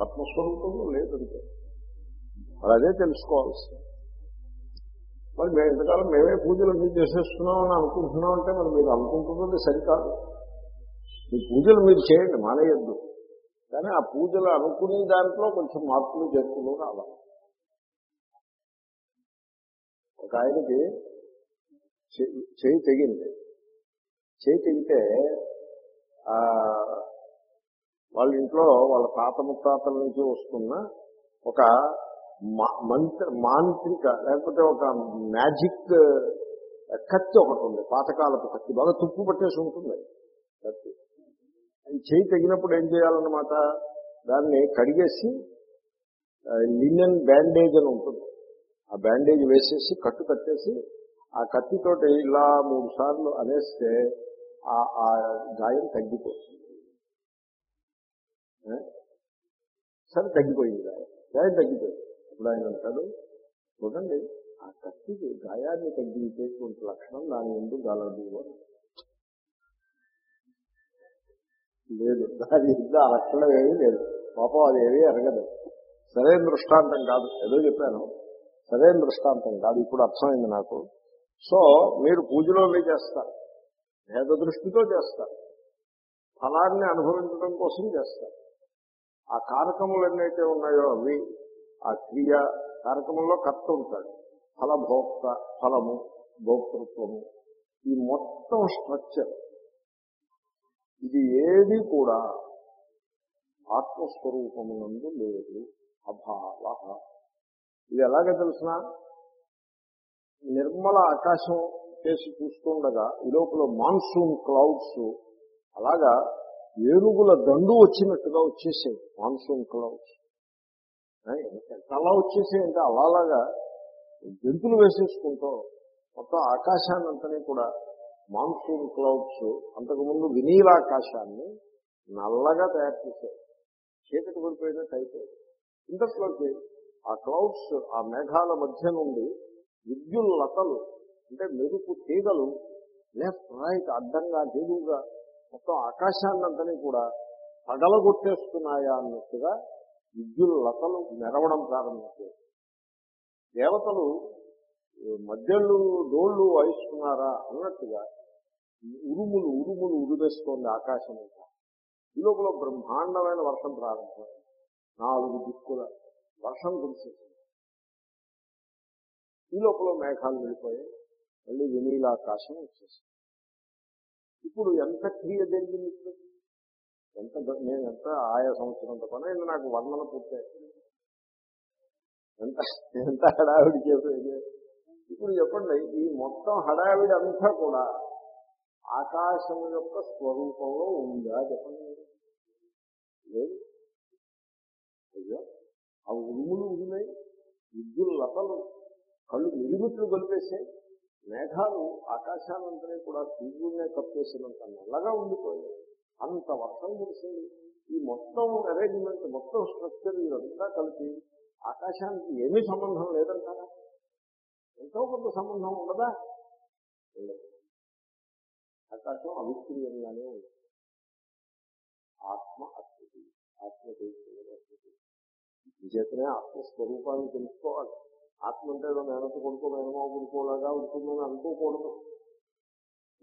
ఆత్మస్వరూపంలో లేదంటే. మరి అదే తెలుసుకోవాల్సింది మరి మేము ఇంతకాలం మేమే పూజలు అన్ని చేసేస్తున్నాం అని అనుకుంటున్నాం అంటే మరి మీరు అనుకుంటున్నది సరికాదు. మీ పూజలు మీరు చేయండి మానేయద్దు. కానీ ఆ పూజలు అనుకునే దాంట్లో కొంచెం మార్పులు చేర్పులు రావాలి. ఒక ఆయనకి చే- చేయి తెగింది. చేయి తెగితే ఆ, వాళ్ళ ఇంట్లో వాళ్ళ తాత ముత్తాతల నుంచి వస్తున్న ఒక మా- మంత్ర మాంత్రిక లేకపోతే ఒక మ్యాజిక్ కత్తి ఒకటి ఉంది పాతకాలపు కత్తి బాగా తుప్పు పట్టేసి ఉంటుంది కత్తి. చేయి తగినప్పుడు ఏం చేయాలన్నమాట? దాన్ని కడిగేసి లినెన్ బ్యాండేజ్ అని ఉంటుంది. ఆ బ్యాండేజ్ వేసేసి కట్టు కట్టేసి ఆ కత్తితోటి ఇలా మూడు సార్లు అనేస్తే ఆ ఆ గాయం తగ్గిపోతుంది. సరే తగ్గిపోయింది గాయం. గాయం తగ్గిపోయింది. ఇప్పుడు ఆయన అంటాడు చూడండి ఆ కత్తికి గాయాన్ని తగ్గించేటువంటి లక్షణం దాని ఎందుకు గలదు అని లేదు దాని ఎందుకు ఆ లక్షణం ఏమీ లేదు. పాపం అది ఏమీ అరగదు. సరైన దృష్టాంతం కాదు. ఏదో చెప్పాను. సరైన దృష్టాంతం కాదు. ఇప్పుడు అర్థమైంది నాకు. సో మీరు పూజలో అవి చేస్తారు. భేద దృష్టితో చేస్తారు. ఫలాన్ని అనుభవించడం కోసం చేస్తారు. ఆ కారకములు ఎన్నైతే ఉన్నాయో అవి ఆ క్రియ కారకముల్లో కర్త ఉంటాడు. ఫలభోక్త ఫలము భోక్తృత్వము ఈ మొత్తం స్ట్రక్చర్. ఇది ఏది కూడా ఆత్మస్వరూపమునందు లేదు అభావ. ఇది ఎలాగ తెలిసిన? నిర్మల ఆకాశం చేసి చూస్తుండగా ఈ లోపల మాన్సూన్ క్లౌడ్స్ అలాగా ఏనుగుల దండు వచ్చినట్టుగా వచ్చేసాయి మాన్సూన్ క్లౌడ్స్ ఎంత అలా వచ్చేసాయి అంటే అలాగా జంతులు వేసేసుకుంటూ మొత్తం ఆకాశాన్ని కూడా మాన్సూన్ క్లౌడ్స్ అంతకుముందు వినీలాకాశాన్ని నల్లగా తయారు చేశాయి. చీకటి పడిపోయినట్టు అయిపోయింది ఇంతట్లోకి ఆ క్లౌడ్స్ ఆ మేఘాల మధ్య నుండి విద్యుల్లతలు అంటే మెరుపు తీగలు లెఫ్ట్ రైట్ అడ్డంగా దిగుగా మొత్తం ఆకాశాన్నంతని కూడా పగలగొట్టేస్తున్నాయా అన్నట్టుగా విద్యుల్లతలు మెరవడం ప్రారంభించారు దేవతలు మధ్యళ్ళు డోళ్ళు వాయిస్తున్నారా? అన్నట్టుగా ఉరుములు ఉరుములు ఉరువేస్తోంది ఆకాశం అంతా. ఈ లోపల బ్రహ్మాండమైన వర్షం ప్రారంభమైంది. నాలుగు దిక్కుల వర్షం కురిసేసింది. ఈ లోపల మేఘాలు వెళ్ళిపోయాయి మళ్ళీ వెనీలాకాశం వచ్చేసింది. ఇప్పుడు ఎంత క్రియ జరిగింది ఇప్పుడు? ఎంత నేను ఎంత ఆయా సంవత్సరంతో పని అయింది నాకు వర్ణన పూర్తయింది ఎంత ఎంత హడావిడి చేసేది ఇప్పుడు చెప్పండి ఈ మొత్తం హడావిడి అంతా కూడా ఆకాశం యొక్క స్వరూపంలో ఉందా? చెప్పండి. లేదు అయ్యో ఆ ఉరుములు ఉన్నాయి. విద్యుల్ లతలు. కళ్ళు మిరిమిట్లు గొలిపేసాయి మేఘాలు ఆకాశాలంతనే కూడా సూర్యుడినే కప్పేసినంత నల్లగా ఉండిపోయాయి అంత వర్షం కురిసింది. ఈ మొత్తం అరేంజ్మెంట్ మొత్తం స్ట్రక్చర్ ఇదంతా కలిపి ఆకాశానికి ఏమీ సంబంధం లేదంటారా? ఎంతో కొంత సంబంధం ఉండదా? ఉండదు. ఆకాశం అవిక్రీయంగానే ఉంది. ఆత్మ అస్థితి ఆత్మ చేతనే ఆత్మస్వరూపాన్ని తెలుసుకోవాలి. ఆత్మ అంటే ఏదో మేనత కొడుకో మేనమా కొడుకోలాగా ఉంటుందని అనుకోకూడదు.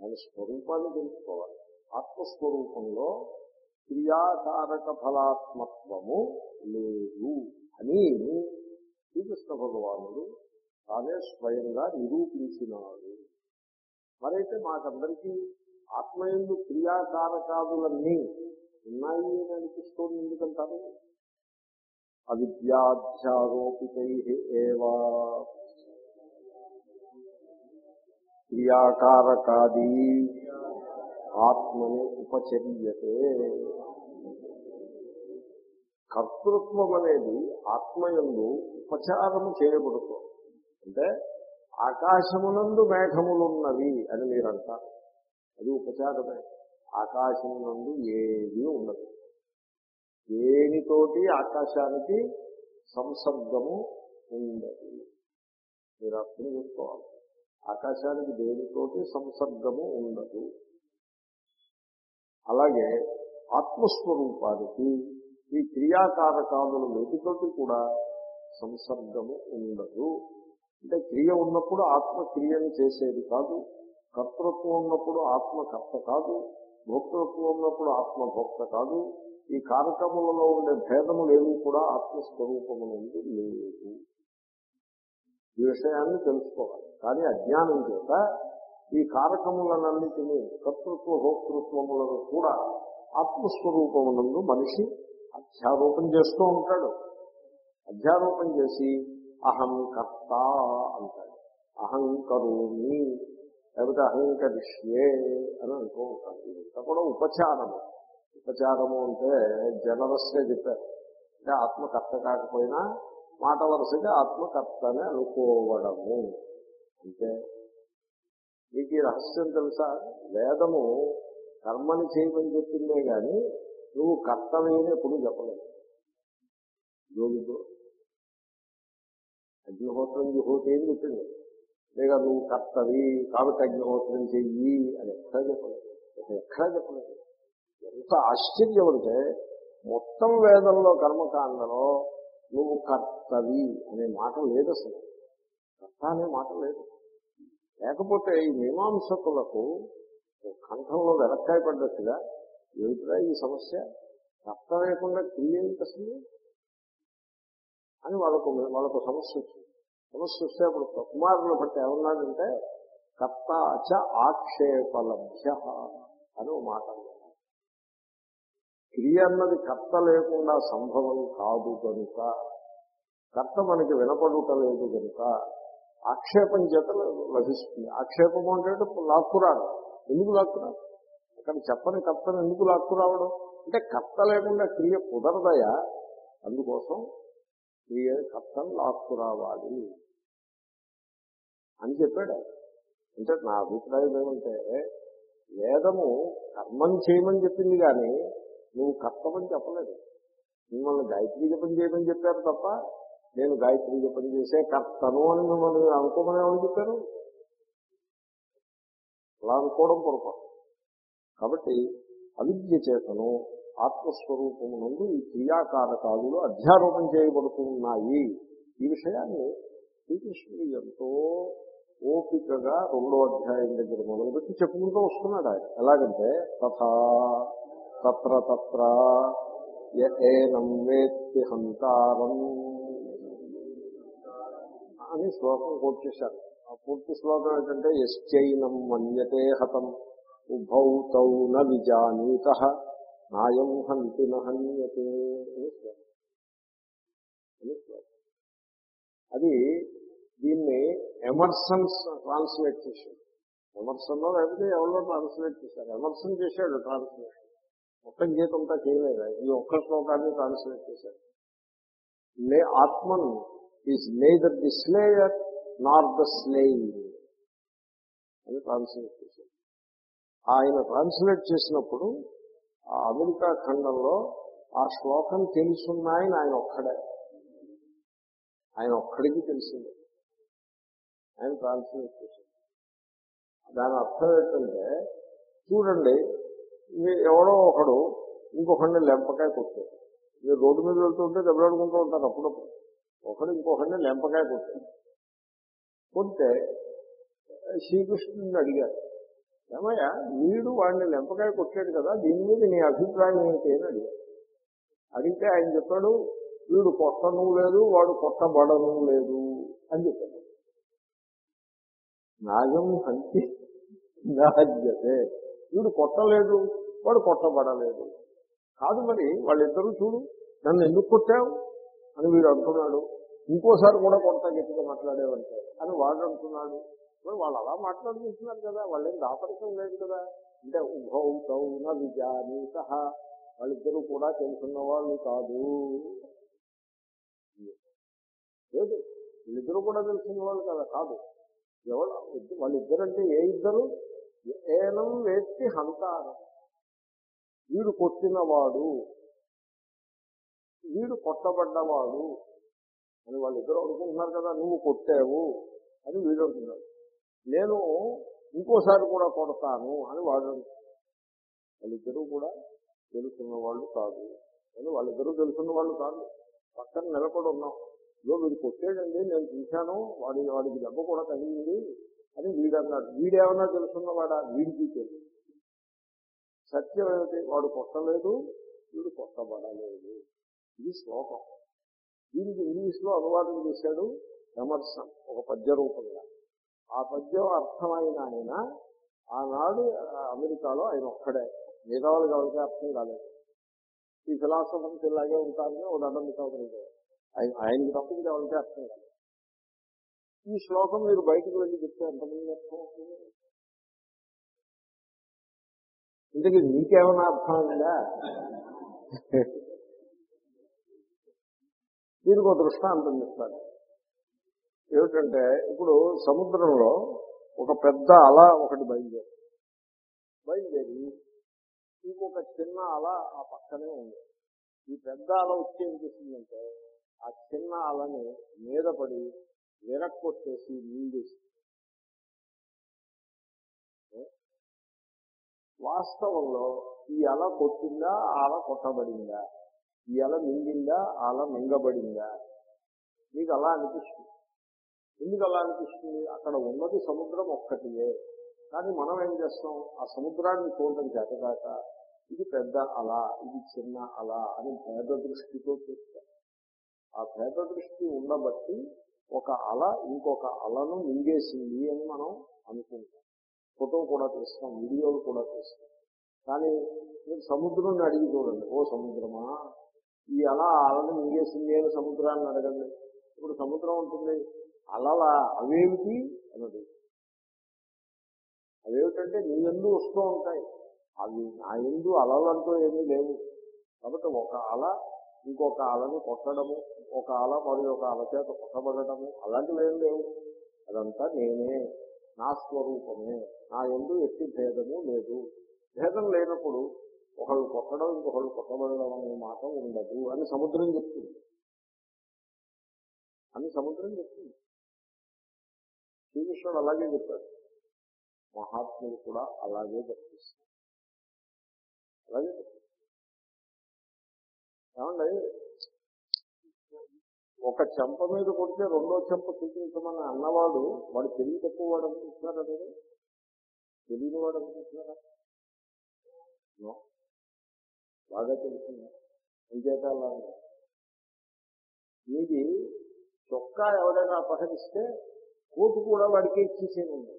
దాని స్వరూపాన్ని తెలుసుకోవాలి. ఆత్మస్వరూపంలో క్రియాకారక ఫలాత్మత్వము లేదు అని శ్రీకృష్ణ భగవానుడు తానే స్వయంగా నిరూపించినాడు. మరైతే మాకందరికీ ఆత్మయందు క్రియాకారకాదులన్నీ ఉన్నాయి అని అనిపిస్తోంది ఎందుకంటారు? అవిద్యాధ్యారోపితై ఏవా క్రియాకారకాది ఆత్మని ఉపచర్యతే కర్తృత్వం అనేది ఆత్మయందు ఉపచారము చేయబడుతుంది. అంటే ఆకాశమునందు మేఘములున్నవి అని మీరంటారు. అది ఉపచారమే. ఆకాశమునందు ఏది ఉండదు. దేనితోటి ఆకాశానికి సంసర్గము ఉండదు? మీరు అర్థం చేసుకోవాలి. ఆకాశానికి దేనితోటి సంసర్గము ఉండదు? అలాగే ఆత్మస్వరూపానికి ఈ క్రియాకారకాములు వీటితోటి కూడా సంసర్గము ఉండదు. అంటే క్రియ ఉన్నప్పుడు ఆత్మ క్రియను చేసేది కాదు. కర్తృత్వం ఉన్నప్పుడు ఆత్మ కర్త కాదు. భోక్తృత్వం ఉన్నప్పుడు ఆత్మ భోక్త కాదు. ఈ కారకములలో ఉండే భేదము లేవు కూడా ఆత్మస్వరూపము నుండి లేవు. ఈ విషయాన్ని తెలుసుకోవాలి. కానీ అజ్ఞానం చేత ఈ కారకములనన్నిటినీ కర్తృత్వ భోక్తృత్వములను కూడా ఆత్మస్వరూపమునందు మనిషి అధ్యారోపణ చేస్తూ ఉంటాడు. అధ్యారోపణ చేసి అహం కర్త అంటాడు. అహంకరోమి లేకపోతే అహంకరిష్యే అని అంటూ ఉంటాడు. ఇదంతా కూడా ఉపచారము. ఉపచారము అంటే జనరస్గా చెప్పారు. అంటే ఆత్మకర్త కాకపోయినా మాట వరుసగా ఆత్మకర్తనే అనుకోవడము. అంటే మీకు ఈ రహస్యం తెలుసా? వేదము కర్మని చేయమని చెప్పిందే కానీ నువ్వు కర్తవేని ఎప్పుడు చెప్పలేదు. యోగితో. అగ్నిహోత్రం యుహోతి ఏం చెప్పింది? లేదా నువ్వు కర్తవి కాబట్టి అగ్నిహోత్రం చెయ్యి అని ఎక్కడా చెప్పలేదు. ఎక్కడా చెప్పలేదు. ఎంత ఆశ్చర్యం అంటే మొత్తం వేదంలో కర్మకాండలో నువ్వు కర్తవి అనే మాట లేదు అసలు. కర్త అనే మాట లేదు. లేకపోతే ఈ మీమాంసకులకు కంఠంలో వెనక్కాయ పడ్డట్టుగా ఏమిటిరా ఈ సమస్య? కర్త లేకుండా క్రియ అసలు? అని వాళ్ళకు వాళ్ళకు సమస్య వచ్చింది. సమస్య వస్తే అప్పుడు కుమారులు బట్టి ఏమన్నాడంటే కర్త చ ఆక్షేపలభ్య అని మాట క్రియ అన్నది కర్త లేకుండా సంభవం కాదు కనుక కర్త మనకి వినపడుట లేదు కనుక ఆక్షేపం చేత లభిస్తుంది. ఆక్షేపం అంటే లాక్కురాడు. ఎందుకు లాక్కురాడు? అక్కడ చెప్పని కర్తను ఎందుకు లాక్కురావడం? అంటే కర్త లేకుండా క్రియ కుదరదయా? అందుకోసం క్రియ కర్తను లాక్కురావాలి అని చెప్పాడు. అంటే నా అభిప్రాయం ఏమంటే వేదము కర్మం చేయమని చెప్పింది కానీ నువ్వు కర్తమని చెప్పలేదు. మిమ్మల్ని గాయత్రీ జపం చేయమని చెప్పారు తప్ప నేను గాయత్రీ జపం చేసే కర్తను అని మిమ్మల్ని అనుకోమని ఎవరు చెప్పారు? అలా అనుకోవడం పొరపాటు. కాబట్టి అవిద్య చేతను ఆత్మస్వరూపము నుండి ఈ క్రియాకారకాలు అధ్యారోపణ చేయబడుతున్నాయి. ఈ విషయాన్ని శ్రీకృష్ణుడు ఎంతో ఓపికగా రెండో అధ్యాయం దగ్గర మొదలుపెట్టి చెప్పుకుంటూ వస్తున్నాడు ఆయన. ఎలాగంటే తథా తత్ర తత్ర ఏనం వేత్తి హంతారం. అని శ్లోకం కోట్ చేశారు. ఆ పూర్తి శ్లోకం ఏంటంటే ఎశ్చైనం మన్యతే హతం ఉభౌ తౌ న నాయం హంతి నహన్యతే అని శ్లోకం. అని శ్లోకం. అది దీన్ని ఎమర్సన్స్ ట్రాన్స్లేట్ చేశాడు. ఎమర్సన్ లేకపోతే ఎవరో ట్రాన్స్లేట్ చేశారు ఎమర్సన్ చేశాడు ట్రాన్స్లేట్. మొత్తం గీతంతా చేయలేదు? ఈ ఒక్క శ్లోకాన్ని ట్రాన్స్లేట్ చేశారు. లే Atman is neither the slayer nor the slaying అని ట్రాన్స్లేట్ చేశారు. ఆయన ట్రాన్స్లేట్ చేసినప్పుడు ఆ అమెరికా ఖండంలో ఆ శ్లోకం తెలుసున్నాయని ఆయన ఒక్కడే. ఆయన ఒక్కడికి తెలిసింది. ఆయన ట్రాన్స్లేట్ చేశారు. దాని అర్థం ఏంటంటే చూడండి ఎవడో ఒకడు ఇంకొకడిని లెంపకాయ కొట్టాడు. మీరు రోడ్డు మీద వెళ్తుంటే దెబ్బలాడుకుంటూ ఉంటారు అప్పుడప్పుడు. ఒకడు ఇంకొకడిని లెంపకాయ కొట్టాడు. కొడితే శ్రీకృష్ణుని అడిగారు ఏమయ్యా వీడు వాడిని లెంపకాయ కొట్టాడు కదా దీని మీద నీ అభిప్రాయం ఏంటి? అని అడిగారు. అడిగితే ఆయన చెప్పాడు వీడు కొట్టను లేదు వాడు కొట్టబడను లేదు అని చెప్పాడు. నాగం హంతి నాజ్యతే వీడు కొట్టలేదు. వాడు కొట్టబడలేదు. కాదు మరి వాళ్ళిద్దరూ చూడు నన్ను ఎందుకు కొట్టావు? అని వీడు అంటున్నాడు. ఇంకోసారి కూడా కొడతా గట్టిగా మాట్లాడేవంటే అని వాడు అంటున్నాడు. మరి వాళ్ళు అలా మాట్లాడుకుంటున్నారు కదా వాళ్ళేం దాపరికం లేదు కదా. అంటే ఉభౌతౌన సహా. వాళ్ళిద్దరూ కూడా తెలుసున్న వాళ్ళు కాదు. లేదు వీళ్ళిద్దరూ కూడా తెలుసున్న వాళ్ళు కదా కాదు. ఎవరు వాళ్ళిద్దరంటే ఏ ఇద్దరు? ఏనం వేత్తి హంతారం. వీడు కొట్టినవాడు వీడు కొట్టబడ్డవాడు అని వాళ్ళిద్దరూ అనుకుంటున్నారు కదా నువ్వు కొట్టావు అని వీడు అంటున్నాడు. నేను ఇంకోసారి కూడా కొడతాను అని వాడు అంటున్నాడు. వాళ్ళిద్దరూ కూడా తెలుసున్న వాళ్ళు కాదు అని వాళ్ళిద్దరూ తెలుసున్న వాళ్ళు కాదు. పక్కన నిలబడి ఉన్నాం. ఇదో వీడు కొట్టేయండి నేను చూశాను వాడి వాడికి దెబ్బ కూడా తగిలింది అని వీడన్నాడు. వీడేమన్నా తెలుసున్నవాడా? వీడికి తెలుసు. సత్యం ఏమిటి? వాడు కొట్టలేదు వీడు కొట్టబడలేదు. ఇది శ్లోకం. దీనికి ఇంగ్లీష్లో అనువాదం చేశాడు ఎమర్సన్ ఒక పద్య రూపంగా ఆ పద్యం అర్థమైన ఆయన. ఆనాడు అమెరికాలో ఆయన ఒక్కడే. మిగతా వాళ్ళు అర్థం కాలేదు. ఈ ఫిలాసఫర్స్ ఇలాగే ఉంటారని ఒక దండం మిగతా ఆయన ఆయనకి తప్ప ఇంకా అర్థం కాలేదు. ఈ శ్లోకం మీరు బయటకు వెళ్ళి చెప్తే ఎంతమంది అర్థం అవుతుంది ఇంతకీ మీకేమైనా అయిందా దీనికి ఒక దృష్టాంతం చెప్తాను ఏమిటంటే ఇప్పుడు సముద్రంలో ఒక పెద్ద అల ఒకటి బయలుదేరి బయలుదేరి ఇంకొక చిన్న అల ఆ పక్కనే ఉంది. ఈ పెద్ద అల వచ్చి ఏం చేసిందంటే ఆ చిన్న అలని మీద పడి విరక్కొట్టేసి నీళ్ళేసి వాస్తవంలో ఈ అల కొట్టిందా ఆల అల కొట్టబడిందా? ఈ అల మింగిందా ఆల అల మింగబడిందా? మీకు అలా అనిపిస్తుంది. ఎందుకు అలా అనిపిస్తుంది? అక్కడ ఉన్నది సముద్రం ఒక్కటియే. కానీ మనం ఏం చేస్తాం? ఆ సముద్రాన్ని చూడడం చేతగాక ఇది పెద్ద అల ఇది చిన్న అల అని భేద దృష్టితో చూస్తాం. ఆ భేద దృష్టి ఉండబట్టి ఒక అల ఇంకొక అలను మింగేసింది అని మనం అనుకుంటాం. ఫోటో కూడా తీస్తాం వీడియోలు కూడా తీస్తాం. కానీ మీరు సముద్రాన్ని అడిగి చూడండి. ఓ సముద్రమా? ఈ అలా ఆ అలను మింగేసింది అని సముద్రాన్ని అడగండి. ఇప్పుడు సముద్రం ఉంటుంది. అలల అవేమిటి? అన్నది. అవేమిటంటే నీ ఎందు వస్తూ ఉంటాయి. అవి నా ఎందు అలలంటూ ఏమీ లేవు. కాబట్టి ఒక అల ఇంకొక అలను కొట్టడము ఒక అల మరి ఒక అల చేత కొట్టబడటము అలాంటివి ఏం లేవు. అదంతా నేనే నా స్వరూపమే. నా ఎందు ఎట్టి భేదము లేదు. భేదం లేనప్పుడు ఒకళ్ళు కొట్టడం ఇంకొకళ్ళు కొట్టబడడం అనే మాట ఉండదు అని సముద్రం చెప్తుంది. అని సముద్రం చెప్తుంది. శ్రీకృష్ణుడు అలాగే చెప్పాడు. మహాత్ములు కూడా అలాగే దర్శిస్తారు అలాగే చెప్తారు. ఏమండి? ఒక చెంప మీద కొడితే రెండో చెంప చూపించమని అన్నవాడు వాడు తెలివి తక్కువ వాడు అనుకుంటున్నారా మీరు? తెలియని వాడు అనుకుంటున్నారా బాగా తెలిసింది అంచేత అలా మీది చొక్కా ఎవరైనా అపహరిస్తే కోటు కూడా వాడికి ఇచ్చేసేయండి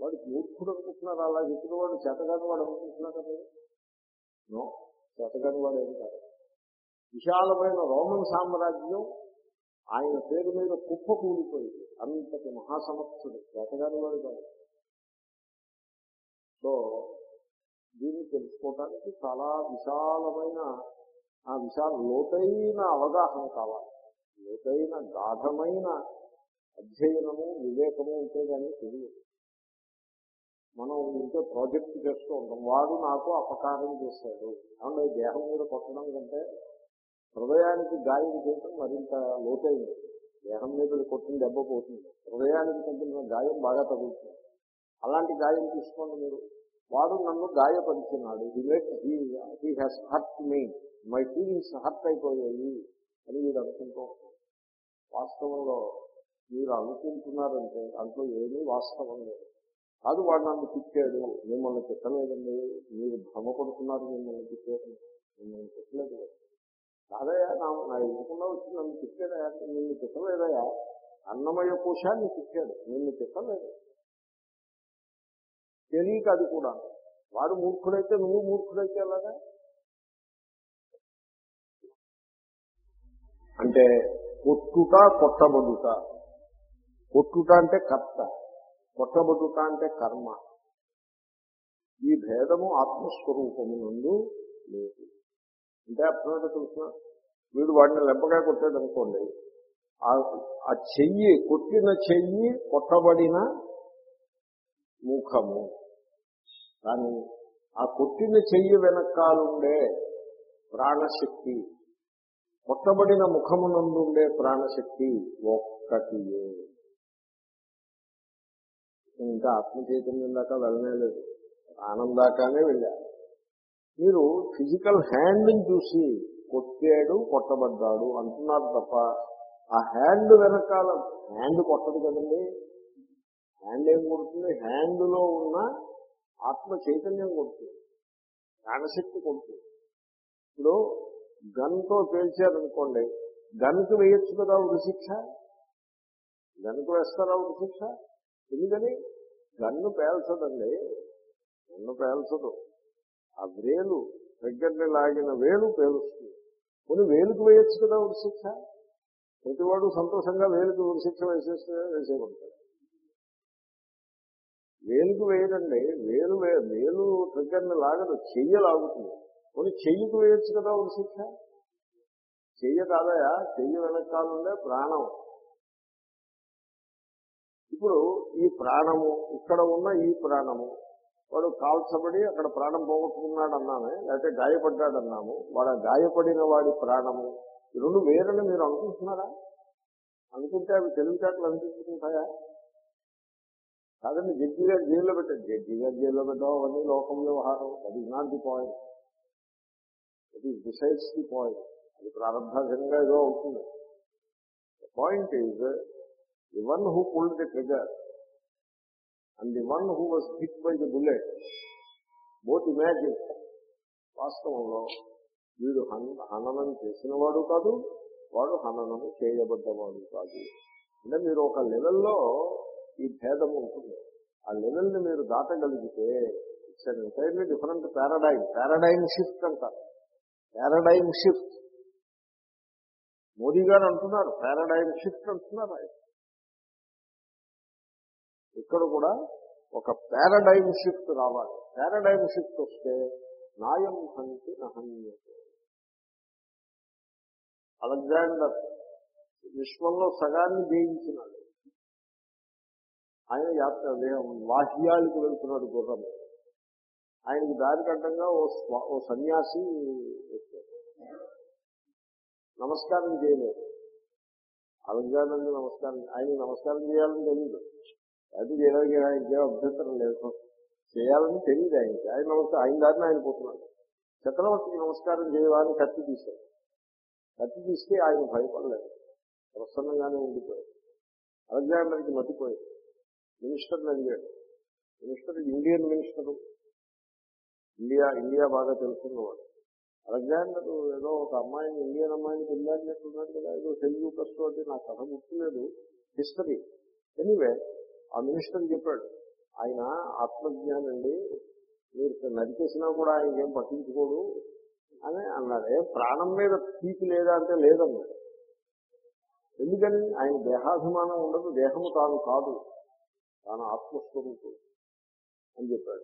వాడికి మూర్ఖుడు అనుకుంటున్నారు అలా చెప్పిన వాడు చేతగాని వాడు అనుకుంటున్నారు కదా? నో. చేతగాని వాడు ఏం కాదు. విశాలమైన రోమన్ సామ్రాజ్యం ఆయన పేరు మీద కుప్ప కూలిపోయింది. అంతటి మహాసమర్థుడు. చేతగాని వాడు కాదు. సో దీన్ని తెలుసుకోవడానికి చాలా విశాలమైన ఆ విశాల లోతైన అవగాహన కావాలి. లోతైన గాఢమైన అధ్యయనము వివేకము ఉంటే కానీ తెలియదు. మనం ఇంకే ప్రాజెక్ట్ చేస్తూ ఉంటాం. వాడు నాకు అపకారం చేశాడు. అవును దేహం మీద కొట్టడం కంటే హృదయానికి గాయం చేయటం మరింత లోతైంది దేహం మీద కొట్టిన దెబ్బ పోతుంది. హృదయానికి తగ్గిన గాయం బాగా తగులుతుంది. అలాంటి గాయం తీసుకోండి మీరు. వాడు నన్ను గాయపరిచినాడు. He has hurt me my feelings hurt అయిపోయాయి అని మీరు అనుకుంటూ వాస్తవంలో మీరు అనుకుంటున్నారంటే దాంట్లో ఏమీ వాస్తవం లేదు. కాదు వాడు నన్ను తిట్టాడు. మిమ్మల్ని తిట్టలేదండి. మీరు భ్రమపడుతున్నారు మిమ్మల్ని తిట్టారు మిమ్మల్ని తిట్టలేదు కాదయా నా నా ఎదుకుండా వచ్చి నన్ను తిట్టాడయా నిన్ను తిట్టలేదయా అన్నమయ్య కోశాన్ని తిట్టాడు. నిన్ను తిట్టలేదు. తెలియక అది కూడా. వాడు మూర్ఖుడైతే నువ్వు మూర్ఖుడైతే ఎలాగా? అంటే కొట్టుట కొట్టబడుట. కొట్టుట అంటే కర్త. కొట్టబడుట అంటే కర్మ. ఈ భేదము ఆత్మస్వరూపము నుండి లేదు. అంటే అర్థమైతే తెలుసిన వీడు వాడిని లెంపకాయ కొట్టాడు అనుకోండి. ఆ- ఆ చెయ్యి కొట్టిన చెయ్యి కొట్టబడిన ముఖము. కానీ ఆ కొట్టిన చెయ్యి వెనకాలుండే ప్రాణశక్తి కొట్టబడిన ముఖమునందుండే ప్రాణశక్తి ఒక్కటియే. ఇంకా ఆత్మ చైతన్యం దాకా వెళ్ళనే లేదు ఆనందాకానే వెళ్ళా. మీరు ఫిజికల్ హ్యాండ్ని చూసి కొట్టాడు కొట్టబడ్డాడు అంటున్నారు తప్ప ఆ హ్యాండ్ వెనకాల హ్యాండ్ కొట్టదు కదండి. హ్యాండ్ ఏం కొడుతుంది? హ్యాండ్లో ఉన్న ఆత్మ చైతన్యం కొడుతుంది ప్రాణశక్తి కొడుతుంది ఇప్పుడు గన్తో పేల్చారనుకోండి గన్కి వేయొచ్చు కదా ఉరిశిక్ష గన్కు వేస్తారా ఉరిశిక్ష ఎందుకని? గన్ను పేల్చదండి. గన్ను పేల్చదు. ఆ వేలు దగ్గరని లాగిన వేలు పేలుస్తుంది. కొన్ని వేలుకు వేయొచ్చు కదా ఉరిశిక్ష ప్రతివాడు సంతోషంగా వేలుకు ఉరిశిక్ష వేసేస్తే వేసేయమంటారు. వేలుకు వేయడండి వేలు వే- వేలు ట్రిగ్గర్ని లాగదు. చెయ్యి లాగుతుంది. కొన్ని చెయ్యికి వేయొచ్చు కదా ఒక శిక్ష? చెయ్య కాదయా? చెయ్యి వెనకాలండే ప్రాణం. ఇప్పుడు ఈ ప్రాణము ఇక్కడ ఉన్న ఈ ప్రాణము వాడు కాల్చబడి అక్కడ ప్రాణం పోగొట్టుకున్నాడు అన్నామే లేకపోతే గాయపడ్డాడు అన్నాము వాడు గాయపడిన వాడి ప్రాణము ఈ రెండు వేరని మీరు అనుకుంటున్నారా? అనుకుంటే అవి తెలివితేటలు అనిపించుకుంటాయా? కాదండి జడ్జి గారు జైల్లో పెట్టండి జడ్జి గారు జైల్లో పెట్టడం అవన్నీ లోకం వ్యవహారం. అది ఇలాంటి point it is decides the point అది ప్రారంభంగా ఏదో అవుతుంది. Point is the one who pulled the trigger and the one who was hit by the bullet both imagine వాస్తవంలో వీడు హన్ హననం చేసినవాడు కాదు వాడు హననము చేయబడ్డవాడు కాదు. అంటే మీరు ఒక లెవెల్లో ఈ భేదం ఉంటుంది. ఆ లెవెల్ని మీరు దాటగలిగితే it's an entirely different paradigm paradigm shift అంటారు పారాడైమ్ షిఫ్ట్ మోదీ గారు అంటున్నారు పారాడైమ్ షిఫ్ట్ అంటున్నారు ఆయన. ఇక్కడ కూడా ఒక పారాడైమ్ షిఫ్ట్ రావాలి. పారాడైమ్ షిఫ్ట్ వస్తే నాయం హంతి నహన్యతే. అలెగ్జాండర్ విశ్వంలో సగాన్ని జయించినాడు. ఆయన యాత్ర వాహ్యాలకు వెళ్తున్నాడు గుర్రం. ఆయనకి దారి కట్టంగా ఓ ఓ సన్యాసి నమస్కారం చేయలేదు. అలెగ్జాండర్ని నమస్కారం ఆయన నమస్కారం చేయాలని తెలియదు అది చేయడానికి ఆయనకి అభ్యంతరం లేదు. చేయాలని తెలియదు ఆయనకి. ఆయన నమస్కారం ఆయన దారిని ఆయన పోతున్నాడు. చక్రవర్తికి నమస్కారం చేయవాలని కత్తి తీశాడు. కత్తి తీస్తే ఆయన భయపడలేదు. ప్రసన్నంగానే ఉండిపోయాడు. అలెగ్జాండర్కి మతిపోయాడు మినిస్టర్ని అడిగాడు minister Indian minister. India India బాగా తెలుసుకున్నవాడు. అలెగ్జాండర్ ఏదో ఒక అమ్మాయిని ఇండియన్ అమ్మాయిని పెళ్ళాడినట్టున్నాడు కదా ఏదో సెల్యూకస్ తోటి నాకు కథ గుర్తులేదు. హిస్టరీ. ఎనీవే ఆ మినిస్టర్ చెప్పాడు ఆయన ఆత్మజ్ఞానండి మీరు నరికేసినా కూడా ఆయన ఏం పట్టించుకోడు అని అన్నాడు. ఏం ప్రాణం మీద తీపి లేదా అంటే లేదన్నాడు. ఎందుకని? ఆయన దేహాభిమానం ఉండదు దేహము తాను కాదు. తాను ఆత్మస్వరూపుడు అని చెప్పాడు.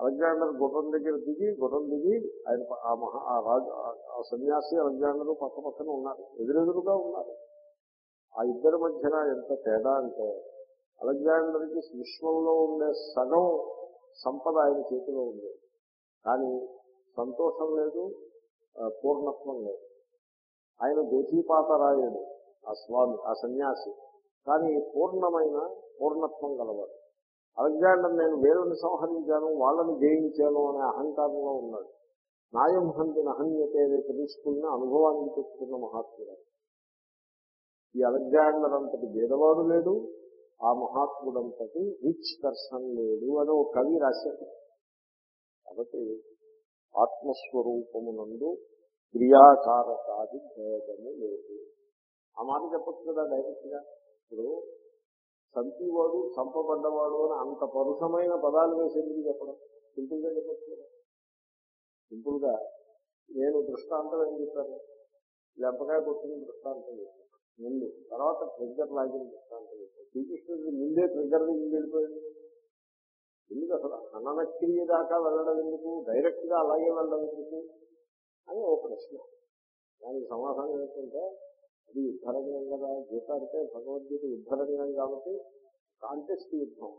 అలెగ్జాండర్ గుర్రం దగ్గర దిగి గుర్రం దిగి ఆయన ఆ మహా ఆ రాజు ఆ- సన్యాసి అలెగ్జాండర్ పక్క పక్కన ఉన్నారు. ఎదురెదురుగా ఉన్నారు. ఆ ఇద్దరి మధ్యన ఎంత తేడా అంటే అలెగ్జాండర్కి విశ్వంలో ఉండే సగం సంపద ఆయన చేతిలో ఉంది. కానీ సంతోషం లేదు పూర్ణత్వం లేదు. ఆయన దోషీపాతరాయుడు ఆ స్వామి ఆ సన్యాసి. కానీ పూర్ణమైన పూర్ణత్వం గలవాడు. అలెగ్జాండర్ నేను వేరుని సంహరించాను వాళ్ళని జయించాను అనే అహంకారంలో ఉన్నాడు. నాయం హంతి నహన్యతే అనే ప్రిన్సిపుల్ని అనుభవానికి తెచ్చుకున్న మహాత్ముడు. ఈ అలెగ్జాండర్ అంతటి భేదవాడు లేడు ఆ మహాత్ముడంతటి రిచ్ పర్సన్ లేడు అని ఒక కవి రాశాడు. కాబట్టి ఆత్మస్వరూపమునందు క్రియాకారకాది భేదము లేదు. ఆ మాట చెప్పచ్చు కదా డైరెక్ట్గా ఇప్పుడు చంపివాడు చంపబడ్డవాడు అని అంత పరుషమైన పదాలు వేసి ఎందుకు చెప్పడం? సింపుల్గా చెప్పచ్చు సింపుల్గా నేను దృష్టాంతం ఏం చెప్పాను? లెంపకాయ కొట్టిన దృష్టాంతం చెప్పాను. ముందు తర్వాత ట్రిగ్గర్ లాగిన దృష్టాంతం చెప్పాను. శ్రీకృష్ణుడికి ముందే ట్రిగ్గర్ ముందు వెళ్ళిపోయింది ఎందుకు అసలు హననక్రియ దాకా వెళ్ళడం ఎందుకు? డైరెక్ట్గా అలాగే వెళ్ళడం ఎందుకు? అని ఒక ప్రశ్న. దానికి సమాధానం ఏంటంటే అది యుద్ధరంగం కదా. గీత అంటే భగవద్గీత యుద్ధరంగం కాబట్టి కాంటెస్ట్ యుద్ధం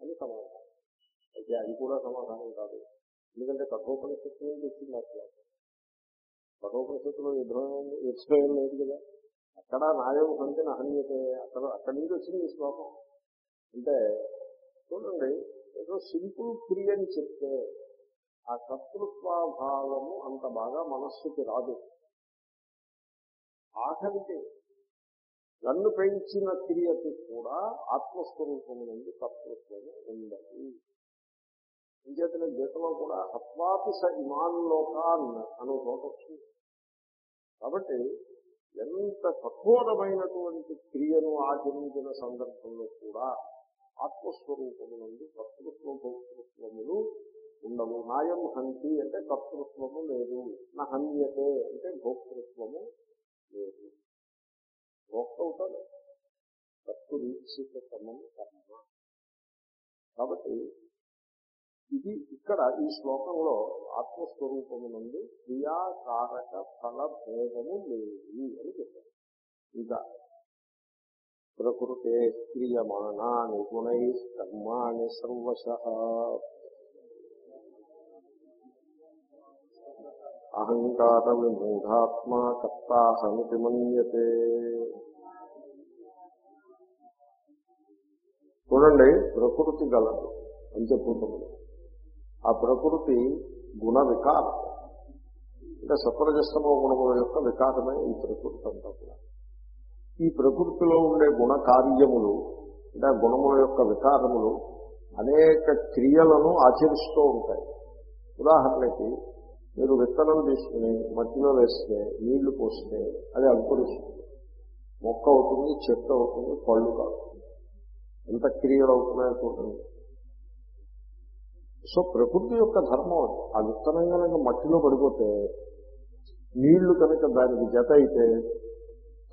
అని సమాధానం. అయితే అది కూడా సమాధానం కాదు. ఎందుకంటే కఠోపనిషత్తు నుంచి వచ్చింది అసలు కఠోపనిషత్తులో యుద్ధం యుద్ధం ఏం లేదు కదా. అక్కడ నాయం సంతిని అహన్యతే అక్కడ అక్కడి నుంచి వచ్చింది ఈ శ్లోకం. అంటే చూడండి ఏదో సింపుల్ క్రియ అని చెప్తే ఆ కర్తృత్వభావము అంత బాగా మనస్సుకి రాదు. ఆఖరికి నన్ను పెంచిన క్రియకి కూడా ఆత్మస్వరూపం నుండి కర్తృత్వము ఉండదు. ఇంచేతన గీతలో కూడా హత్వాపి స ఇమాన్ లోకాన్ అనే చోట వచ్చింది. కాబట్టి ఎంత కఠోరమైనటువంటి క్రియను ఆచరించిన సందర్భంలో కూడా ఆత్మస్వరూపము నుండి కర్తృత్వ భోక్తృత్వములు ఉండవు. నాయం హంతి అంటే కర్తృత్వము లేదు. నా హన్యతే అంటే భోక్తృత్వము లేదు. భోక్త అవుతాడు కర్తృక్షితమం కర్మ. కాబట్టి ఇది ఇక్కడ ఈ శ్లోకంలో ఆత్మస్వరూపము నుండి క్రియాకారక ఫల భేదము లేదు అని చెప్పారు. ఇక ప్రకృతే క్రియమాణాని గుణై కర్మాణి సర్వశ అహంకార విమూఢాత్మా కర్తాహమితి మన్యతే చూడండి ప్రకృతి గలదు పంచభూతములు ఆ ప్రకృతి గుణ వికారం. అంటే సత్వరజస్తమ గుణముల యొక్క వికారమే ఈ ప్రకృతి అంతా కూడా. ఈ ప్రకృతిలో ఉండే గుణ కార్యములు అంటే గుణముల యొక్క వికారములు అనేక క్రియలను ఆచరిస్తూ ఉంటాయి. ఉదాహరణకి మీరు విత్తనం తీసుకుని మట్టిలో వేస్తే నీళ్ళు పోస్తే అది అంకురిస్తుంది మొక్క అవుతుంది చెట్టు అవుతుంది పళ్ళు కాదు ఎంత క్రియలు అవుతున్నాయో చూడండి. సో ప్రకృతి యొక్క ధర్మం అది. ఆ విత్తనం కనుక మట్టిలో పడిపోతే నీళ్ళు కనుక దానికి జత అయితే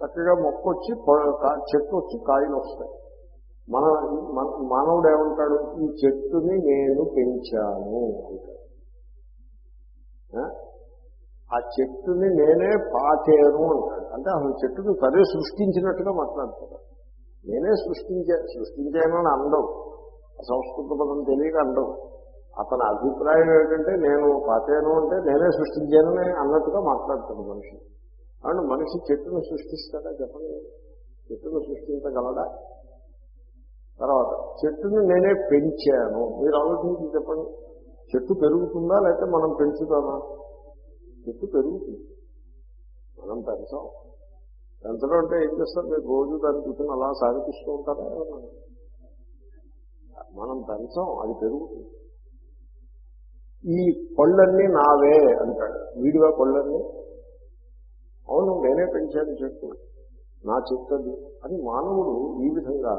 చక్కగా మొక్క వచ్చి చెట్టు వచ్చి కాయలు వస్తాయి. మన మన- మానవుడు ఏమంటాడు? ఈ చెట్టుని నేను పెంచాను అంటాడు. ఆ? చెట్టుని నేనే పాతాను అంటాడు. అంటే అసలు చెట్టుని సరే సృష్టించినట్టుగా మాట్లాడుతాడు నేనే సృష్టించా సృష్టించాను అని అండవు సంస్కృత పదం తెలియక అండవు అతని అభిప్రాయం ఏంటంటే నేను పాతాను అంటే నేనే సృష్టించానని అన్నట్టుగా మాట్లాడుతాడు మనిషి. అవును మనిషి చెట్టును సృష్టిస్తాడా? చెప్పండి. చెట్టును సృష్టించగలడా? తర్వాత చెట్టుని నేనే పెంచాను. మీరు ఆలోచించి చెప్పండి. చెట్టు పెరుగుతుందా లేకపోతే మనం పెంచుతామా? చెట్టు పెరుగుతుంది. మనం పెంచాం. పెంచడం అంటే ఏం చేస్తారు మీరు రోజు దాన్ని కూర్చొని అలా సాగిపిస్తూ ఉంటారా? మనం పెంచాం అది పెరుగుతుంది. ఈ పళ్ళన్నీ నావే అంటాడు. వీడివా పళ్ళన్నీ? అవును నేనే పెంచాను చెట్టు. నా చెట్టు అది అని మానవుడు ఈ విధంగా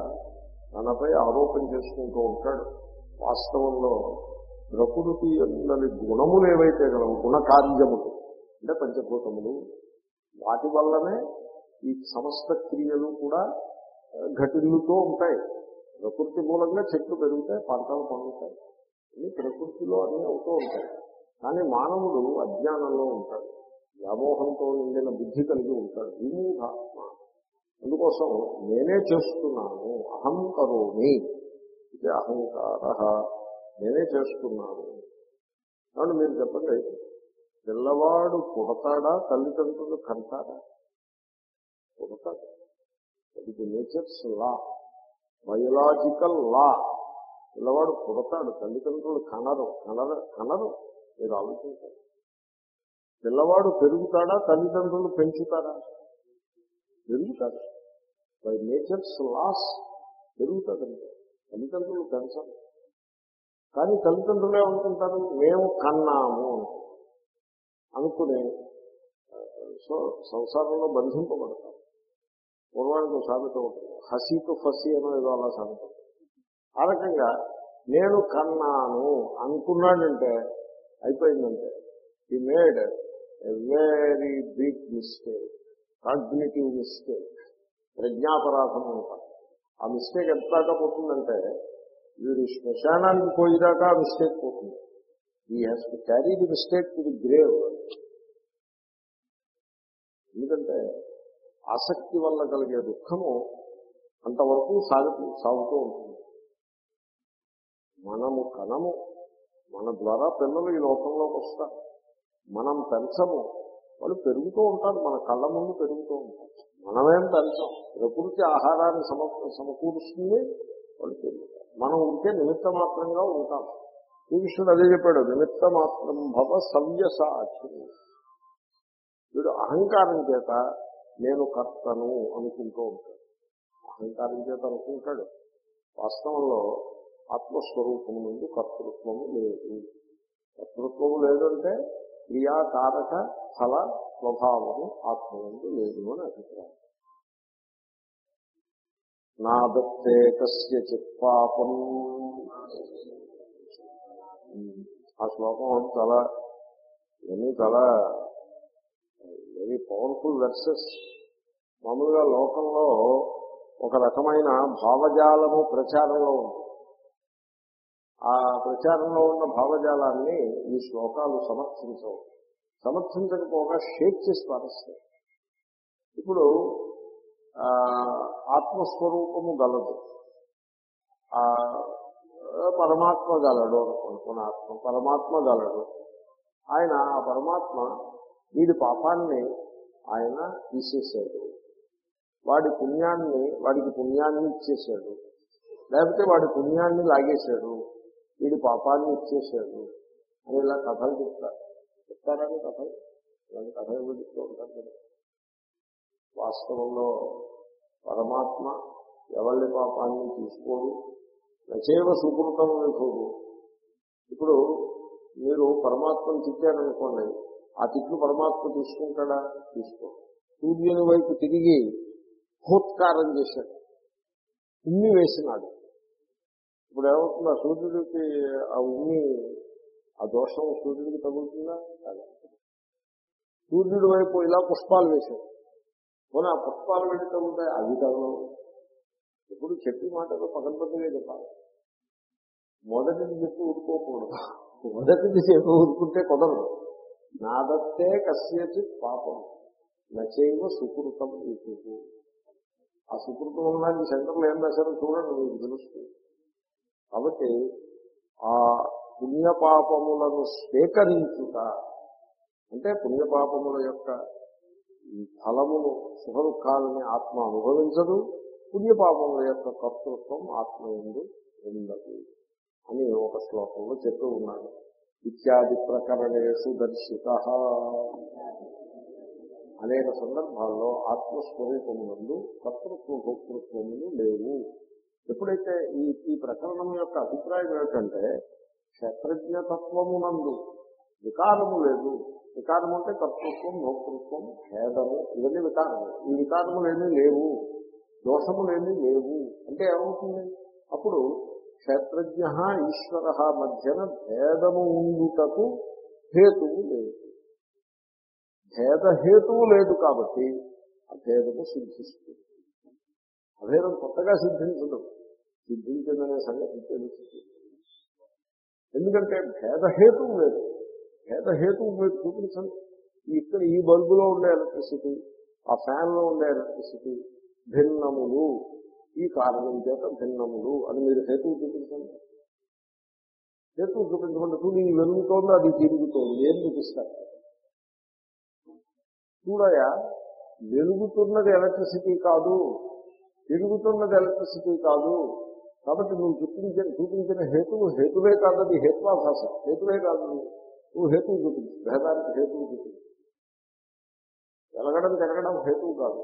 తనపై ఆరోపణ చేసుకుంటూ ఉంటాడు. వాస్తవంలో ప్రకృతి అందరి గుణములు ఏవైతే గలవు గుణకార్యములు అంటే పంచభూతములు వాటి వల్లనే ఈ సమస్త క్రియలు కూడా ఘటిల్లుతూ ఉంటాయి. ప్రకృతి మూలంగా చెట్లు పెరుగుతాయి పంటలు పండుతాయి. ఇవి ప్రకృతిలో అన్నీ అవుతూ ఉంటాయి. కానీ మానవుడు అజ్ఞానంలో ఉంటాడు. వ్యామోహంతో నిండిన బుద్ధి కలిగి ఉంటాడు. విమూఢాత్మ. అందుకోసం నేనే చేస్తున్నాను. అహం కరోమి. ఇది అహంకార. నేనే చేస్తున్నాను. కాబట్టి మీరు చెప్పండి పిల్లవాడు పుడతాడా తల్లిదండ్రులు కంటాడా పుడతాడు. ఇది నేచర్స్ లా బయోలాజికల్ లా. పిల్లవాడు పుడతాడు తల్లిదండ్రులు కనరు కనర కనరు. మీరు ఆలోచించారు పిల్లవాడు పెరుగుతాడా తల్లిదండ్రులు పెంచుతాడా పెరుగుతాడు బై నేచర్స్ లాస్ పెరుగుతాడంటే తల్లిదండ్రులు పెంచాలి కానీ తల్లిదండ్రులు ఏమనుకుంటారు మేము కన్నాము అనుకుని సో సంసారంలో బంధింపబడతాం పూర్వానికి సామెత ఉంటుంది హసీతో ఫసి అనో ఏదో అలా సామెత ఆ రకంగా నేను కన్నాను అనుకున్నాడంటే అయిపోయిందంటే he made a very big mistake cognitive mistake ప్రజ్ఞాపరాధం అంటారు. ఆ మిస్టేక్ ఎంత దాకా పోతుందంటే వీడు శ్మశానానికి పోయేదాకా మిస్టేక్ పోతుంది. He has to carry the mistake to the grave ఎందుకంటే ఆసక్తి వల్ల కలిగే దుఃఖము అంతవరకు సాగుతూ సాగుతూ ఉంటుంది. మనము కనము మన ద్వారా పిల్లలు ఈ లోకంలోకి వస్తారు. మనం పెంచము. వాళ్ళు పెరుగుతూ ఉంటారు మన కళ్ళ ముందు పెరుగుతూ ఉంటారు. మనమేం పెంచం? ప్రకృతి ఆహారాన్ని సమ సమకూరుస్తుంది వాళ్ళు పెరుగుతారు. మనం ఉంటే నిమిత్త మాత్రంగా ఉంటాం. శ్రీకృష్ణుడు అదే చెప్పాడు నిమిత్త మాత్రం భవ సవ్యసాచి. వీడు అహంకారం చేత నేను కర్తను అనుకుంటూ ఉంటాడు. అహంకారం చేత అనుకుంటాడు. వాస్తవంలో ఆత్మస్వరూపం నుండి కర్తృత్వము లేదు. కర్తృత్వము లేదంటే క్రియాకారక ఫల స్వభావము ఆత్మ నుండి లేదు అని అభిప్రాయం. నా దత్తే కస్యచిత్ ఆ శ్లోకం చాలా ఇవన్నీ చాలా వెరీ పవర్ఫుల్ వెర్సెస్ మామూలుగా లోకంలో ఒక రకమైన భావజాలము ప్రచారంలో ఉంది. ఆ ప్రచారంలో ఉన్న భావజాలాన్ని ఈ శ్లోకాలు సమర్థించవు. సమర్థించకపోగా షేక్ చేసి పాటిస్తాయి ఇప్పుడు ఆత్మస్వరూపము గలదు. పరమాత్మ గలడు అనుకుంటున్న ఆత్మ పరమాత్మ గలడు. ఆయన ఆ పరమాత్మ వీడి పాపాన్ని ఆయన తీసేసాడు వాడి పుణ్యాన్ని వాడికి పుణ్యాన్ని ఇచ్చేసాడు లేకపోతే వాడి పుణ్యాన్ని లాగేశాడు. వీడి పాపాన్ని ఇచ్చేసాడు అని ఇలా కథలు చెప్తారు. చెప్తారని కథలు? ఇలాంటి కథలు చెప్తూ ఉంటారు కదా. వాస్తవంలో పరమాత్మ ఎవరి పాపాన్ని తీసుకోడు? నచేవ సుకృతం విభుడు ఇప్పుడు మీరు పరమాత్మను తిట్టారనుకోండి ఆ తిట్లు పరమాత్మ తీసుకుంటాడా? తీసుకో సూర్యుని వైపు తిరిగి హోత్కారం చేశాడు. ఉమ్మి వేసినాడు. ఇప్పుడు ఏమవుతుంది? ఆ సూర్యుడికి ఆ ఉమ్మి ఆ దోషం సూర్యుడికి తగులుతుందా? సూర్యుడి వైపు ఇలా పుష్పాలు వేశాడు. పోనీ ఆ పుష్పాలు వెళ్ళి ఉంటాయి అవి తగలవు ఇప్పుడు చెప్పి మాటలు పగలబద్దగా చెప్పాలి మొదటిది చెప్పి ఊరుకోకూడదు. మొదటిది చెప్పి ఊరుకుంటే కుదరదు. నాదత్తే కస్యచిత్ పాపం. నచైవ సుకృతం ఇది ఆ సుకృతం ఉన్నది సెంటర్లో ఏం రాశారో చూడండి మీకు తెలుస్తుంది. కాబట్టి ఆ పుణ్యపాపములను స్వీకరించుట అంటే పుణ్యపాపముల యొక్క ఫలమును సుఖ దుఃఖాలని ఆత్మ అనుభవించదు పుణ్యపాపముల యొక్క కర్తృత్వం ఆత్మ ఎందు ఉండదు అని ఒక శ్లోకంలో చెప్తూ ఉన్నాడు. ఇత్యాది ప్రకరణేషు దర్శిత. అనేక సందర్భాల్లో ఆత్మస్వరూపమునందు కర్తృత్వ భోక్తృత్వములు లేవు. ఎప్పుడైతే ఈ ఈ ప్రకరణం యొక్క అభిప్రాయం ఏమిటంటే క్షత్రజ్ఞతత్వమునందు వికారము లేదు వికారము అంటే కర్తృత్వం భోక్తృత్వం భేదము ఇవన్నీ వికారము ఈ వికారములేమీ లేవు. దోషములేమీ లేవు. అంటే ఏమవుతుంది? అప్పుడు క్షేత్రజ్ఞ ఈశ్వర మధ్యన భేదము ఉండుటకు హేతువు లేదు. భేదహేతువు లేదు కాబట్టి అభేదము సిద్ధిస్తుంది. అభేదం కొత్తగా సిద్ధించదు. సిద్ధించిందనే సంగతి తెలుస్తుంది. ఎందుకంటే భేదహేతువు లేదు. భేదహేతువు మీరు చూపించండి. ఇక్కడ ఈ బల్బులో ఉండే ఎలక్ట్రిసిటీ ఆ ఫ్యాన్లో ఉండే ఎలక్ట్రిసిటీ భిన్నములు. ఈ కారణం చేత భిన్నములు అని మీరు హేతువు చూపించండి. హేతువు చూపించకుండా చూడు ఈ వెలుగుతోంది అది తిరుగుతోంది. ఏం చూపిస్తారు? చూడయా వెలుగుతున్నది ఎలక్ట్రిసిటీ కాదు తిరుగుతున్నది ఎలక్ట్రిసిటీ కాదు. కాబట్టి నువ్వు చూపించిన చూపించిన హేతువు హేతువే కాదు అది హేత్వాభాష హేతువే కాదు. నువ్వు హేతువు చూపించు. భేదానికి హేతువు చూపించు. వెలగడం తిరగడం హేతువు కాదు.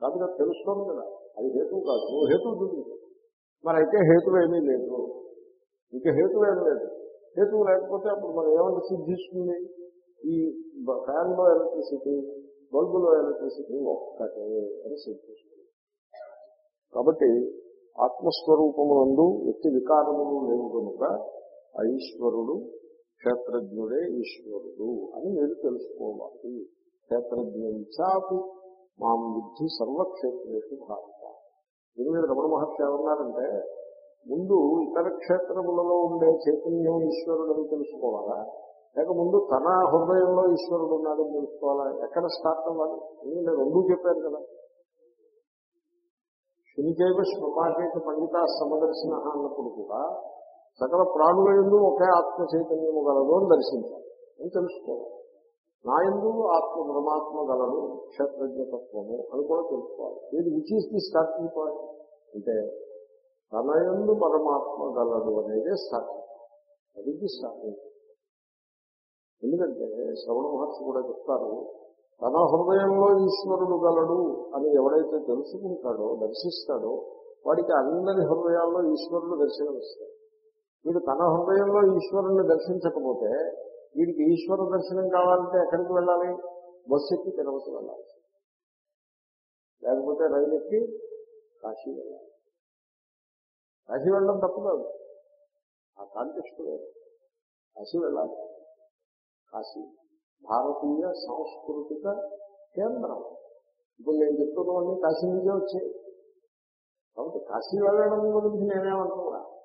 కాబట్టి తెలుస్తోంది కదా. అది హేతువు కాదు. నువ్వు హేతువు చూపించు. మరి అయితే హేతువు ఏమీ లేదు. ఇంకా హేతువు ఏమీ లేదు. హేతువు లేకపోతే అప్పుడు మనం ఏమైనా సిద్ధిస్తుంది? ఈ ఫ్యాన్లో ఎలక్ట్రిసిటీ బల్బులో ఎలక్ట్రిసిటీ ఒక్కటే అని సిద్ధిస్తుంది. కాబట్టి ఆత్మస్వరూపమునందు ఎట్టి వికారములు లేవు కనుక ఆ ఈశ్వరుడు క్షేత్రజ్ఞుడే ఈశ్వరుడు అని మీరు తెలుసుకోవాలి. క్షేత్రజ్ఞాపి మాం విద్ధి సర్వక్షేత్రేషు భారత దీని మీద రమణ మహర్షి ఏమన్నారంటే ముందు ఇతర క్షేత్రములలో ఉండే చైతన్యం ఈశ్వరుడు అని తెలుసుకోవాలా? లేక ముందు తన హృదయంలో ఈశ్వరుడు ఉన్నాడని తెలుసుకోవాలా? ఎక్కడ స్టార్ట్ అవ్వాలి? నేను రెండూ చెప్పాను కదా. శనిచైవ శ్రమాకేత పండిత సమదర్శన అన్నప్పుడు కూడా సకల ప్రాణుల ఎందు ఒకే ఆత్మ చైతన్యము గలదు అని దర్శించాలి. అని తెలుసుకోవాలి. నా ఎందు ఆత్మ పరమాత్మ గలదు క్షేత్రజ్ఞతత్వము అని కూడా తెలుసుకోవాలి. ఇది which is the starting point అంటే తన ఎందు పరమాత్మ గలదు అనేది స్టార్టింగ్ అది స్టార్టింగ్ ఎందుకంటే శ్రవణ మహర్షి కూడా చెప్తారు తన హృదయంలో ఈశ్వరుడు గలడు అని ఎవడైతే తెలుసుకుంటాడో దర్శిస్తాడో వాడికి అందరి హృదయాల్లో ఈశ్వరుడు దర్శనమిస్తాడు. వీడు తన హృదయంలో ఈశ్వరుణ్ణి దర్శించకపోతే వీడికి ఈశ్వర దర్శనం కావాలంటే ఎక్కడికి వెళ్ళాలి? బస్సు ఎక్కి తిరుపతి వెళ్ళాలి. లేకపోతే రైలు ఎక్కి కాశీ వెళ్ళాలి. కాశీ వెళ్ళడం తప్పు కాదు. ఆ కాంటెక్స్ట్ లేదు కాశీ వెళ్ళాలి. కాశీ భారతీయ సాంస్కృతిక కేంద్రం. ఇప్పుడు నేను చెప్తున్నవన్నీ కాశీ నుంచే వచ్చాయి. కాబట్టి కాశీ వెళ్ళడం గురించి నేనేమంటున్నా?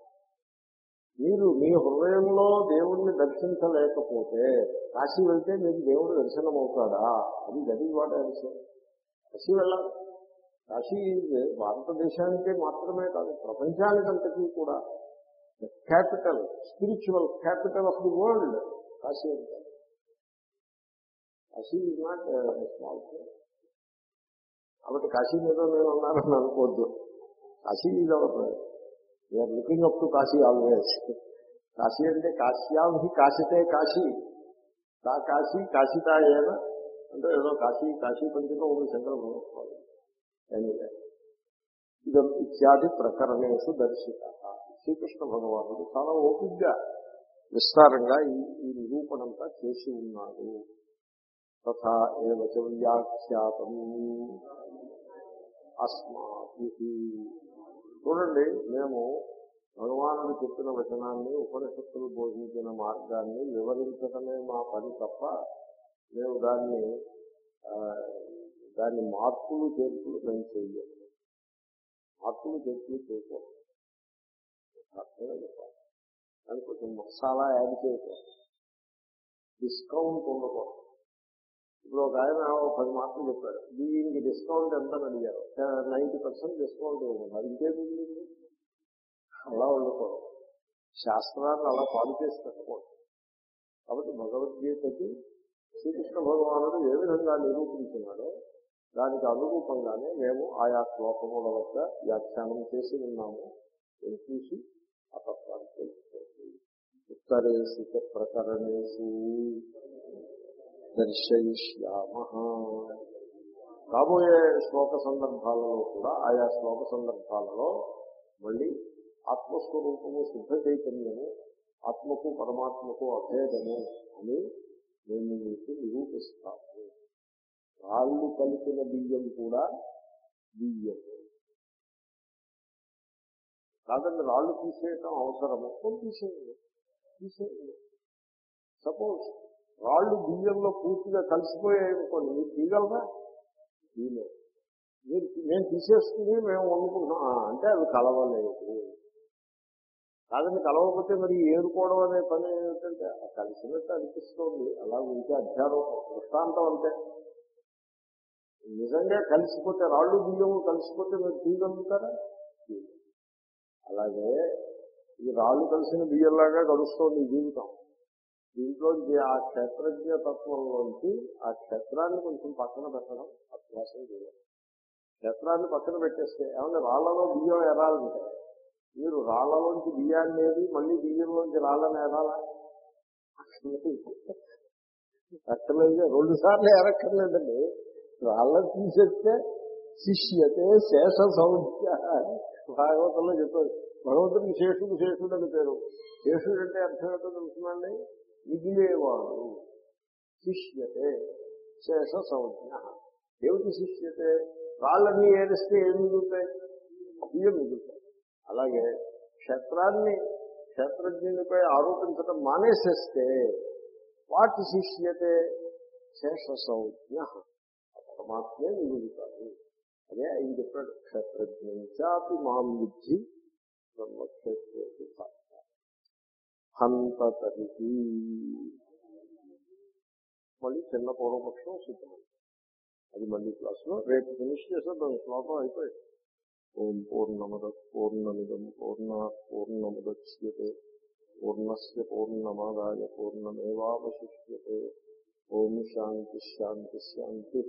మీరు మీ హృదయంలో దేవుణ్ణి దర్శించలేకపోతే కాశీ వెళ్తే మీకు దేవుడు దర్శనం అవుతాడా అది గది వాట కాశీ వెళ్ళాలి. కాశీ భారతదేశానికే మాత్రమే కాదు ప్రపంచానికంతకీ కూడా. Capital spiritual capital of the world Kashi అంటే. కాశీ ఈజ్ నాట్ స్మాల్ కాబట్టి కాశీ మీద నేను ఉన్నారని అనుకోవద్దు. Kashi is our we're looking up to Kashi always Kashi అంటే కాశ్యాం హి కాశితే కాశీ తా కాశీ కాశితా ఏన అంటే ఏదో కాశీ కాశీ పంచకం ఉంది శంకర భగవత్పాదు ఎనీవే ఇది ఇత్యాది ప్రకరణేషు దర్శిత. శ్రీకృష్ణ భగవానుడు చాలా ఓపిగ్గా విస్తారంగా ఈ ఈ నిరూపణంతా చేసి ఉన్నాడు. తథా ఏవచ వ్యాఖ్యాతం. అస్మాభి చూడండి మేము భగవానుడు చెప్పిన వచనాన్ని ఉపనిషత్తులు బోధించిన మార్గాన్ని వివరించడమే మా పని తప్ప మేము దాన్ని దాన్ని మార్పులు చేర్పులు మేము చేయలేము మార్పులు చేర్పులు చేయకూడదు దానికి కొంచెం మసాలా యాడ్ చేయకూడదు డిస్కౌంట్ ఉండకూడదు. ఇప్పుడు ఒక ఆయన ఒక పది మార్కులు చెప్పాడు. దీనికి డిస్కౌంట్ ఎంత? అని అడిగారు. నైంటీ పర్సెంట్ డిస్కౌంట్ ఇవ్వదు ఇంకేమి అలా ఉండకూడదు. శాస్త్రాన్ని అలా పాలు చేసి పెట్టకూడదు కాబట్టి భగవద్గీతకి శ్రీకృష్ణ భగవానుడు ఏ విధంగా నిరూపించినాడో దానికి అనురూపంగానే మేము ఆయా శ్లోకముల వద్ద వ్యాఖ్యానం చేసి ఉన్నాము అని చూసి ఆ తత్వాన్ని తెలుసుకోండి. ఉత్తరేసి ప్రకరణేసి దర్శయిష్యామ కాబోయే శ్లోక సందర్భాలలో కూడా ఆయా శ్లోక సందర్భాలలో మళ్ళీ ఆత్మస్వరూపము శుద్ధ చైతన్యము ఆత్మకు పరమాత్మకు అభేదము అని మేము మీకు నిరూపిస్తాము రాళ్ళు కలిపిన బియ్యం కూడా బియ్యము. కాదండి రాళ్ళు తీసేయటం అవసరము. కొన్ని తీసేయండి. తీసేయండి. సపోజ్ రాళ్ళు బియ్యంలో పూర్తిగా కలిసిపోయాయి అనుకోండి మీరు తీయగలరా? తీయలేదు. మీరు నేను తీసేస్తుంది మేము వండుకుంటున్నాం. అంటే అవి కలవలేదు. కాదని కలవకపోతే మరి ఏరుకోవడం అనే పని ఏమిటంటే ఆ కలిసినట్టు అనిపిస్తోంది. అలా ఉంటే అధ్యారోపం దృష్టాంతం అంటే నిజంగా కలిసిపోతే రాళ్ళు బియ్యము కలిసిపోతే మీరు తీయగలుగుతారా? అలాగే ఈ రాళ్ళు కలిసిన బియ్యంలాగా గడుస్తోంది జీవితం. దీంట్లో ఆ క్షేత్రజ్ఞ తత్వంలోంచి ఆ క్షేత్రాన్ని కొంచెం పక్కన పెట్టడం అభ్యాసం చేయాలి. క్షేత్రాన్ని పక్కన పెట్టేస్తే ఏమన్నా రాళ్ళలో బియ్యం ఎరాలంటే మీరు రాళ్ళలోంచి బియ్యాన్ని ఏది మళ్ళీ బియ్యంలోంచి రాళ్ళని ఎరాలా అక్కర్లేదు రెండు సార్లు ఎరక్కర్లేదండి రాళ్ళని తీసేస్తే శిష్యతే శేష సౌఖ్య భాగవతంలో చెప్పాడు భగవంతుడికి శేషుడు శేషుడు అని పేరు. శేషుడు అంటే అర్థం ఏంటో తెలుసునండి మిగిలేవాడు శిష్యతే శేష సంజ్ఞ ఏమిటి శిష్యతే? రాళ్ళని ఏరిస్తే ఏం మిగులుతాయి బియ్యం మిగులుతాయి అలాగే క్షేత్రాన్ని క్షేత్రజ్ఞునిపై ఆరోపించడం మానేసేస్తే వాటి శిష్యతే శేష సంజ్ఞ. పరమాత్మే మిగులుతాడు అదే ఆయన చెప్పాడు క్షేత్రజ్ఞాపి మాం విద్ధి బ్రహ్మక్షేత్రేషు సాక్షాత్. హంత తరిగి మళ్ళీ చిన్న పూర్వపక్షం సిద్ధం అది మళ్ళీ క్లాస్లో రేపు ఫినిష్ చేస్తే దాని శ్లోకం అయిపోయింది. ఓం పూర్ణమద పూర్ణమిదం పూర్ణ పూర్ణముద్యతే. పూర్ణస్ పూర్ణమాదాయ పూర్ణమేవాశిష్యతే ఓం శాంతి శాంతి శాంతి.